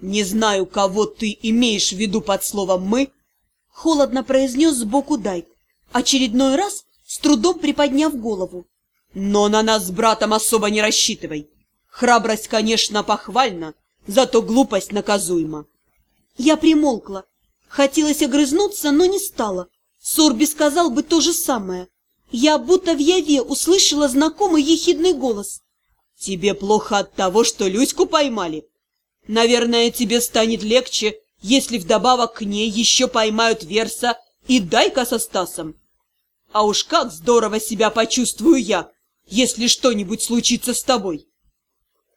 Не знаю, кого ты имеешь в виду под словом «мы», — холодно произнес сбоку Дайк, очередной раз с трудом приподняв голову. Но на нас с братом особо не рассчитывай. Храбрость, конечно, похвальна, зато глупость наказуема. Я примолкла. Хотелось огрызнуться, но не стала. Сорби сказал бы то же самое. Я будто в яве услышала знакомый ехидный голос. «Тебе плохо от того, что Люську поймали? Наверное, тебе станет легче, если вдобавок к ней еще поймают Верса и Дайка со Стасом. А уж как здорово себя почувствую я, если что-нибудь случится с тобой!»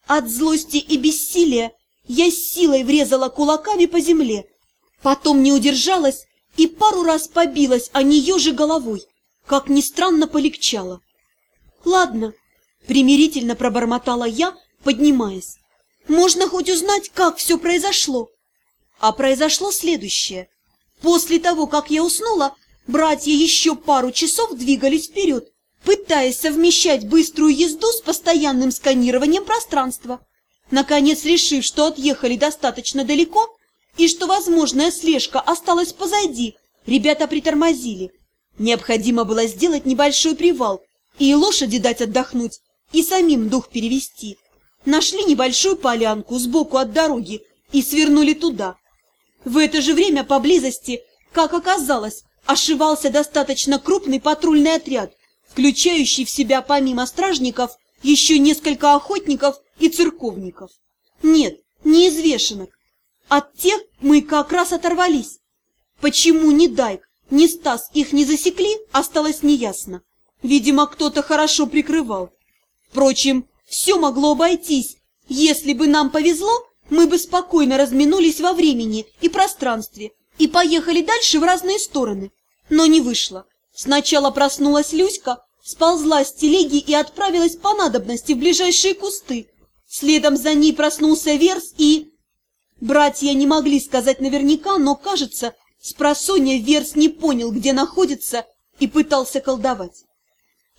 От злости и бессилия я силой врезала кулаками по земле, потом не удержалась и пару раз побилась о нее же головой. Как ни странно, полегчало. «Ладно», — примирительно пробормотала я, поднимаясь. «Можно хоть узнать, как все произошло?» А произошло следующее. После того, как я уснула, братья еще пару часов двигались вперед, пытаясь совмещать быструю езду с постоянным сканированием пространства. Наконец, решив, что отъехали достаточно далеко и что возможная слежка осталась позади, ребята притормозили. Необходимо было сделать небольшой привал и лошади дать отдохнуть, и самим дух перевести. Нашли небольшую полянку сбоку от дороги и свернули туда. В это же время поблизости, как оказалось, ошивался достаточно крупный патрульный отряд, включающий в себя помимо стражников еще несколько охотников и церковников. Нет, не извешенок. От тех мы как раз оторвались. Почему ни Дайк, ни Стас их не засекли, осталось неясно. Видимо, кто-то хорошо прикрывал. Впрочем, все могло обойтись. Если бы нам повезло, мы бы спокойно разминулись во времени и пространстве и поехали дальше в разные стороны. Но не вышло. Сначала проснулась Люська, сползла с телеги и отправилась по надобности в ближайшие кусты. Следом за ней проснулся Верс и... Братья не могли сказать наверняка, но, кажется, Спросонья Верс не понял, где находится, и пытался колдовать.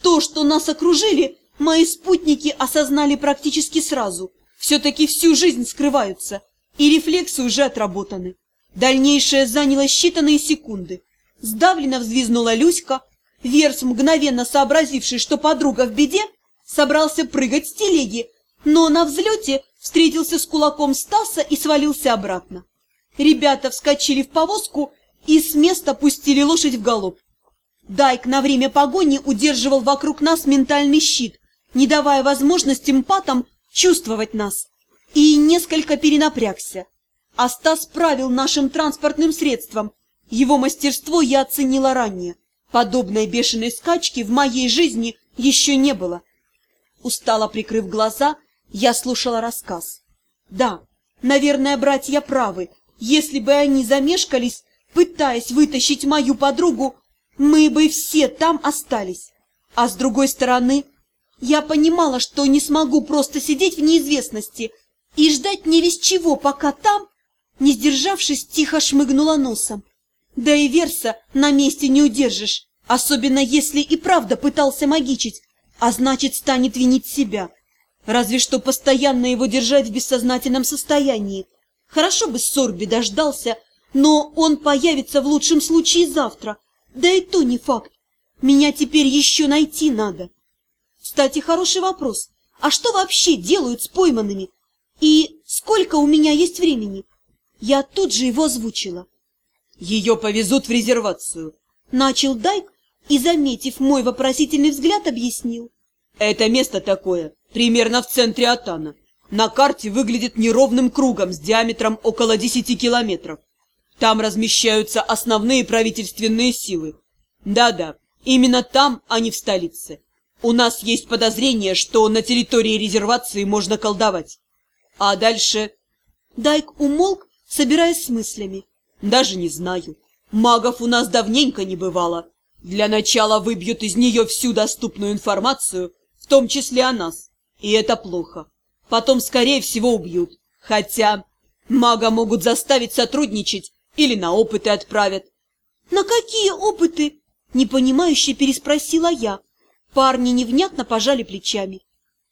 То, что нас окружили, мои спутники осознали практически сразу. Все-таки всю жизнь скрываются, и рефлексы уже отработаны. Дальнейшее заняло считанные секунды. Сдавленно взвизнула Люська. Верс, мгновенно сообразивший, что подруга в беде, собрался прыгать с телеги, но на взлете встретился с кулаком Стаса и свалился обратно. Ребята вскочили в повозку и с места пустили лошадь в галоп. Дайк на время погони удерживал вокруг нас ментальный щит, не давая возможности мпатам чувствовать нас, и несколько перенапрягся. А Стас правил нашим транспортным средством. Его мастерство я оценила ранее. Подобной бешеной скачки в моей жизни еще не было. Устало прикрыв глаза, я слушала рассказ. Да, наверное, братья правы, если бы они замешкались, пытаясь вытащить мою подругу, мы бы все там остались. А с другой стороны, я понимала, что не смогу просто сидеть в неизвестности и ждать не весь чего, пока там, не сдержавшись, тихо шмыгнула носом. Да и Верса на месте не удержишь, особенно если и правда пытался магичить, а значит, станет винить себя. Разве что постоянно его держать в бессознательном состоянии, Хорошо бы Сорби дождался, но он появится в лучшем случае завтра. Да и то не факт. Меня теперь еще найти надо. Кстати, хороший вопрос. А что вообще делают с пойманными? И сколько у меня есть времени? Я тут же его озвучила. Ее повезут в резервацию. Начал Дайк и, заметив мой вопросительный взгляд, объяснил. Это место такое, примерно в центре Атана на карте выглядит неровным кругом с диаметром около 10 километров. Там размещаются основные правительственные силы. Да-да, именно там, а не в столице. У нас есть подозрение, что на территории резервации можно колдовать. А дальше... Дайк умолк, собираясь с мыслями. Даже не знаю. Магов у нас давненько не бывало. Для начала выбьют из нее всю доступную информацию, в том числе о нас. И это плохо. Потом, скорее всего, убьют. Хотя мага могут заставить сотрудничать или на опыты отправят. «На какие опыты?» – непонимающе переспросила я. Парни невнятно пожали плечами.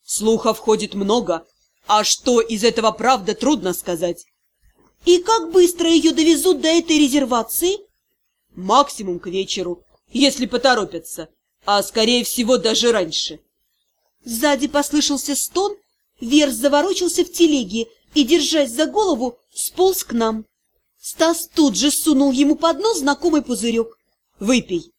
Слухов ходит много, а что из этого правда, трудно сказать. И как быстро ее довезут до этой резервации? Максимум к вечеру, если поторопятся, а скорее всего даже раньше. Сзади послышался стон, Верс заворочился в телеге и, держась за голову, сполз к нам. Стас тут же сунул ему под нос знакомый пузырек. «Выпей».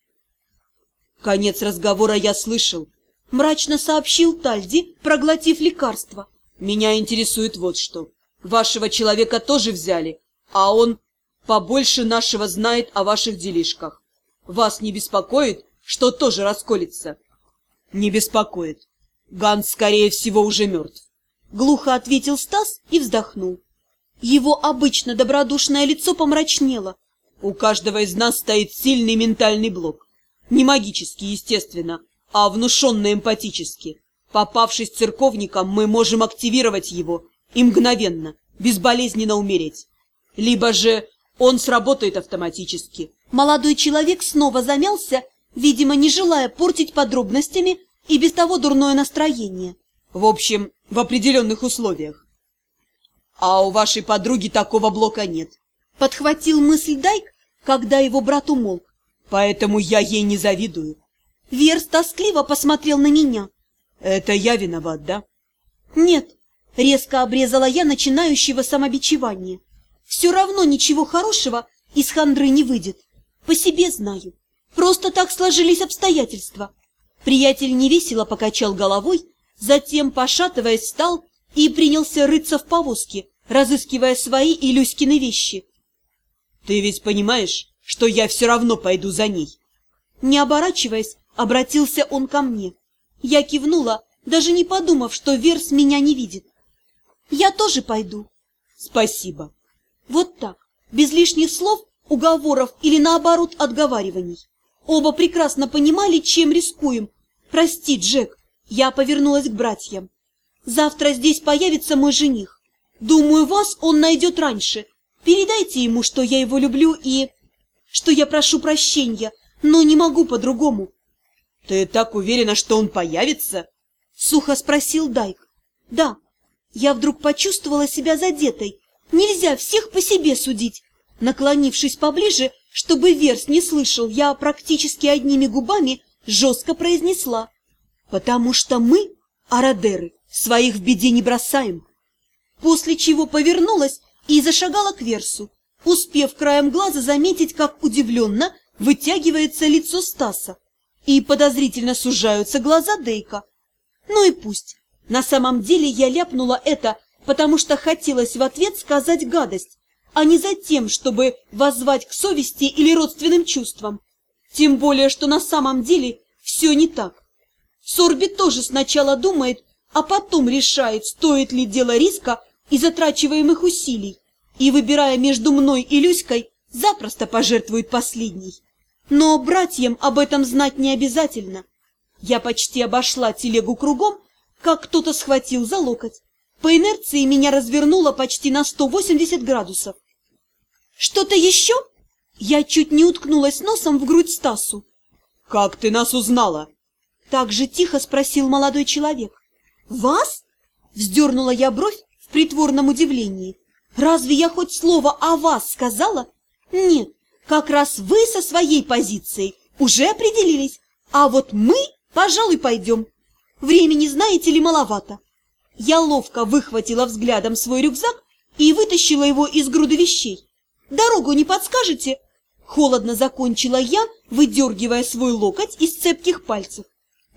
Конец разговора я слышал. Мрачно сообщил Тальди, проглотив лекарство. Меня интересует вот что. Вашего человека тоже взяли, а он побольше нашего знает о ваших делишках. Вас не беспокоит, что тоже расколется? Не беспокоит. Ганс, скорее всего, уже мертв. Глухо ответил Стас и вздохнул. Его обычно добродушное лицо помрачнело. У каждого из нас стоит сильный ментальный блок. Не магический, естественно, а внушенный эмпатически. Попавшись церковником, мы можем активировать его и мгновенно, безболезненно умереть. Либо же он сработает автоматически. Молодой человек снова замялся, видимо, не желая портить подробностями и без того дурное настроение. В общем, в определенных условиях. А у вашей подруги такого блока нет. Подхватил мысль Дайк, когда его брат умолк. Поэтому я ей не завидую. Верс тоскливо посмотрел на меня. Это я виноват, да? Нет, резко обрезала я начинающего самобичевание. Все равно ничего хорошего из хандры не выйдет. По себе знаю. Просто так сложились обстоятельства. Приятель невесело покачал головой затем, пошатываясь, встал и принялся рыться в повозке, разыскивая свои и Люськины вещи. — Ты ведь понимаешь, что я все равно пойду за ней? Не оборачиваясь, обратился он ко мне. Я кивнула, даже не подумав, что Верс меня не видит. Я тоже пойду. Спасибо. Вот так, без лишних слов, уговоров или наоборот отговариваний. Оба прекрасно понимали, чем рискуем. Прости, Джек, я повернулась к братьям. «Завтра здесь появится мой жених. Думаю, вас он найдет раньше. Передайте ему, что я его люблю и... что я прошу прощения, но не могу по-другому». «Ты так уверена, что он появится?» — сухо спросил Дайк. «Да». Я вдруг почувствовала себя задетой. Нельзя всех по себе судить. Наклонившись поближе, чтобы Верс не слышал, я практически одними губами жестко произнесла. Потому что мы, арадеры, своих в беде не бросаем. После чего повернулась и зашагала к Версу, успев краем глаза заметить, как удивленно вытягивается лицо Стаса и подозрительно сужаются глаза Дейка. Ну и пусть. На самом деле я ляпнула это, потому что хотелось в ответ сказать гадость, а не за тем, чтобы воззвать к совести или родственным чувствам. Тем более, что на самом деле все не так. Сорби тоже сначала думает, а потом решает, стоит ли дело риска и затрачиваемых усилий, и, выбирая между мной и Люськой, запросто пожертвует последней. Но братьям об этом знать не обязательно. Я почти обошла телегу кругом, как кто-то схватил за локоть. По инерции меня развернуло почти на 180 градусов. «Что-то еще?» Я чуть не уткнулась носом в грудь Стасу. «Как ты нас узнала?» Так же тихо спросил молодой человек. «Вас?» — вздернула я бровь в притворном удивлении. «Разве я хоть слово о вас сказала?» «Нет, как раз вы со своей позицией уже определились, а вот мы, пожалуй, пойдем. Времени, знаете ли, маловато». Я ловко выхватила взглядом свой рюкзак и вытащила его из груды вещей. «Дорогу не подскажете?» Холодно закончила я, выдергивая свой локоть из цепких пальцев.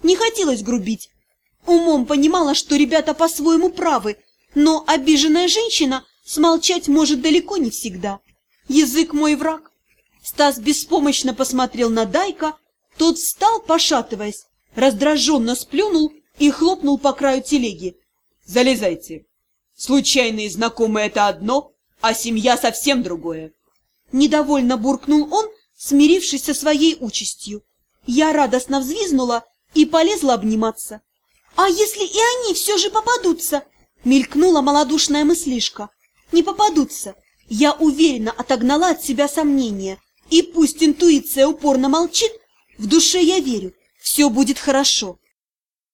Не хотелось грубить. Умом понимала, что ребята по-своему правы, но обиженная женщина смолчать может далеко не всегда. Язык мой враг. Стас беспомощно посмотрел на Дайка, тот встал, пошатываясь, раздраженно сплюнул и хлопнул по краю телеги. «Залезайте. Случайные знакомые — это одно, а семья совсем другое». Недовольно буркнул он, смирившись со своей участью. Я радостно взвизнула и полезла обниматься. «А если и они все же попадутся?» — мелькнула малодушная мыслишка. «Не попадутся». Я уверенно отогнала от себя сомнения. И пусть интуиция упорно молчит, в душе я верю, все будет хорошо.